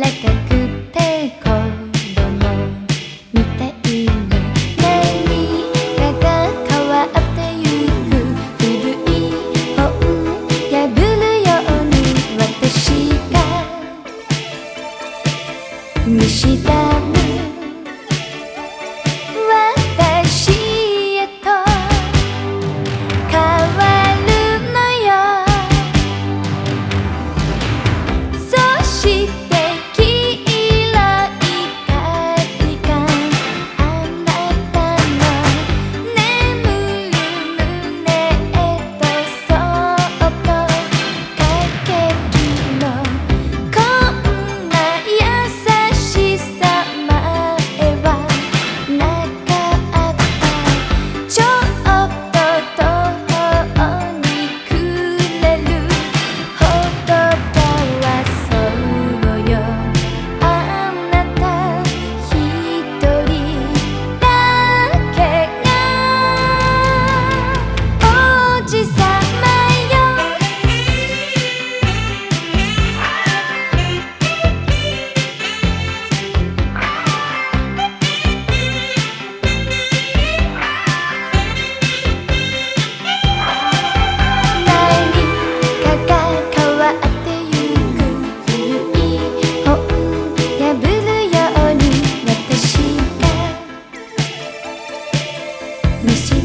like Miss